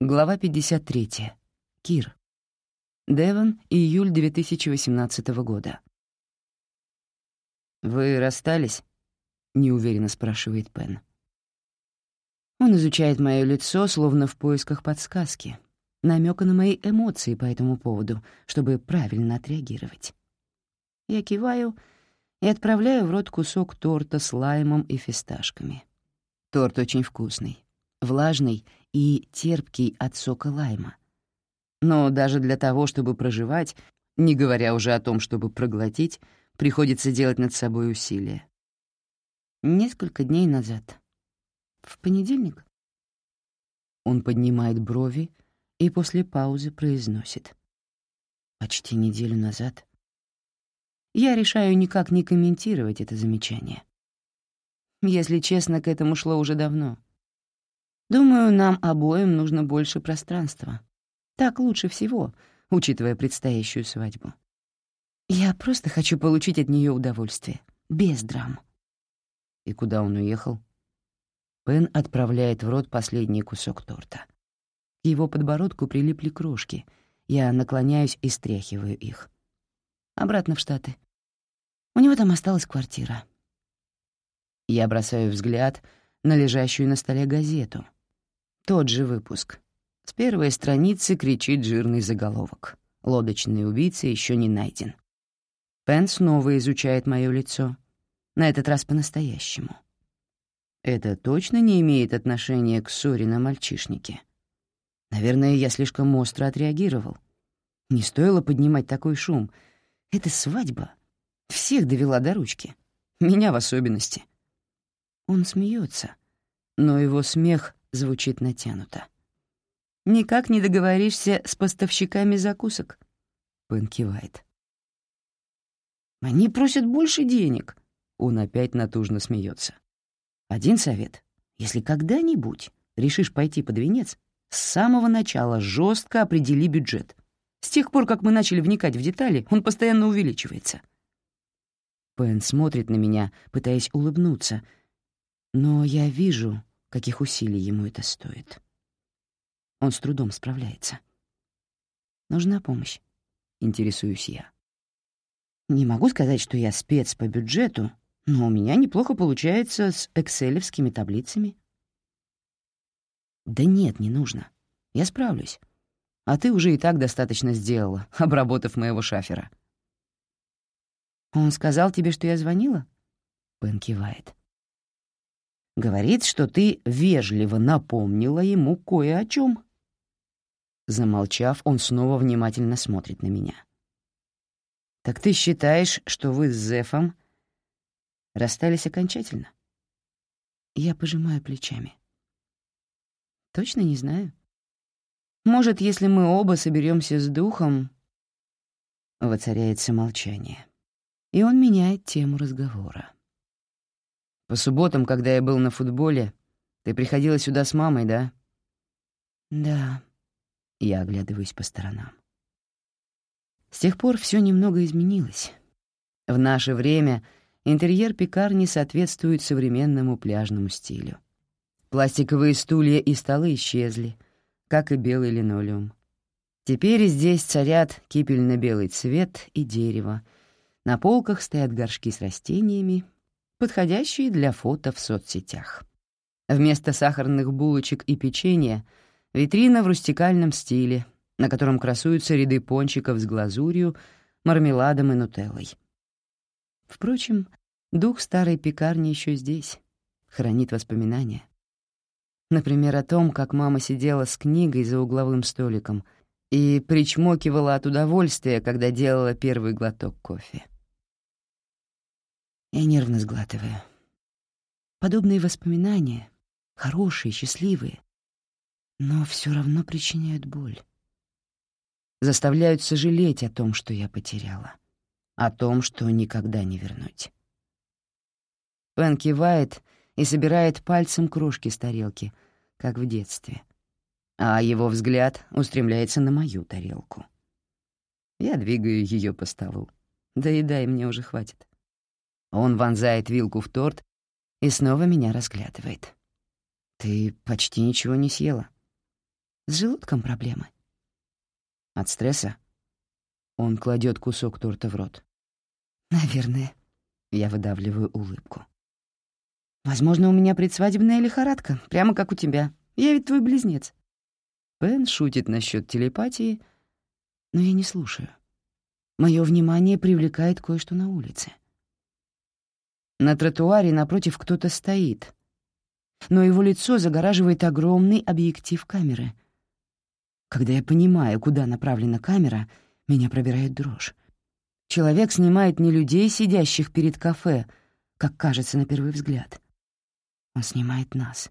Глава 53. Кир. Девон, июль 2018 года. «Вы расстались?» — неуверенно спрашивает Пен. Он изучает мое лицо, словно в поисках подсказки, намека на мои эмоции по этому поводу, чтобы правильно отреагировать. Я киваю и отправляю в рот кусок торта с лаймом и фисташками. Торт очень вкусный, влажный — и терпкий от сока лайма. Но даже для того, чтобы проживать, не говоря уже о том, чтобы проглотить, приходится делать над собой усилия. Несколько дней назад. В понедельник. Он поднимает брови и после паузы произносит. Почти неделю назад. Я решаю никак не комментировать это замечание. Если честно, к этому шло уже давно — Думаю, нам обоим нужно больше пространства. Так лучше всего, учитывая предстоящую свадьбу. Я просто хочу получить от нее удовольствие, без драм. И куда он уехал? Пен отправляет в рот последний кусок торта. К его подбородку прилипли крошки. Я наклоняюсь и стряхиваю их. Обратно в Штаты. У него там осталась квартира. Я бросаю взгляд на лежащую на столе газету — тот же выпуск. С первой страницы кричит жирный заголовок. Лодочный убийца еще не найден. Пен снова изучает мое лицо. На этот раз по-настоящему. Это точно не имеет отношения к ссоре на мальчишнике. Наверное, я слишком остро отреагировал. Не стоило поднимать такой шум. Это свадьба. Всех довела до ручки. Меня в особенности. Он смеется, но его смех звучит натянуто. «Никак не договоришься с поставщиками закусок?» Пен кивает. «Они просят больше денег», — он опять натужно смеется. «Один совет. Если когда-нибудь решишь пойти под венец, с самого начала жестко определи бюджет. С тех пор, как мы начали вникать в детали, он постоянно увеличивается». Пен смотрит на меня, пытаясь улыбнуться, но я вижу, каких усилий ему это стоит. Он с трудом справляется. Нужна помощь, интересуюсь я. Не могу сказать, что я спец по бюджету, но у меня неплохо получается с экселевскими таблицами. Да нет, не нужно. Я справлюсь. А ты уже и так достаточно сделала, обработав моего шафера. Он сказал тебе, что я звонила? Пен кивает. Говорит, что ты вежливо напомнила ему кое о чем. Замолчав, он снова внимательно смотрит на меня. «Так ты считаешь, что вы с Зефом расстались окончательно?» Я пожимаю плечами. «Точно не знаю. Может, если мы оба соберемся с духом...» Воцаряется молчание, и он меняет тему разговора. По субботам, когда я был на футболе, ты приходила сюда с мамой, да? Да. Я оглядываюсь по сторонам. С тех пор все немного изменилось. В наше время интерьер пекарни соответствует современному пляжному стилю. Пластиковые стулья и столы исчезли, как и белый линолеум. Теперь здесь царят кипельно-белый цвет и дерево. На полках стоят горшки с растениями, подходящие для фото в соцсетях. Вместо сахарных булочек и печенья — витрина в рустикальном стиле, на котором красуются ряды пончиков с глазурью, мармеладом и нутеллой. Впрочем, дух старой пекарни еще здесь, хранит воспоминания. Например, о том, как мама сидела с книгой за угловым столиком и причмокивала от удовольствия, когда делала первый глоток кофе. Я нервно сглатываю. Подобные воспоминания, хорошие, счастливые, но все равно причиняют боль. Заставляют сожалеть о том, что я потеряла, о том, что никогда не вернуть. Пен кивает и собирает пальцем крошки с тарелки, как в детстве, а его взгляд устремляется на мою тарелку. Я двигаю ее по столу. Да и дай мне уже хватит. Он вонзает вилку в торт и снова меня разглядывает. «Ты почти ничего не съела». С желудком проблемы. От стресса? Он кладет кусок торта в рот. Наверное. Я выдавливаю улыбку. Возможно, у меня предсвадебная лихорадка, прямо как у тебя. Я ведь твой близнец. Пен шутит насчет телепатии, но я не слушаю. Мое внимание привлекает кое-что на улице. На тротуаре напротив кто-то стоит, но его лицо загораживает огромный объектив камеры. Когда я понимаю, куда направлена камера, меня пробирает дрожь. Человек снимает не людей, сидящих перед кафе, как кажется на первый взгляд. Он снимает нас.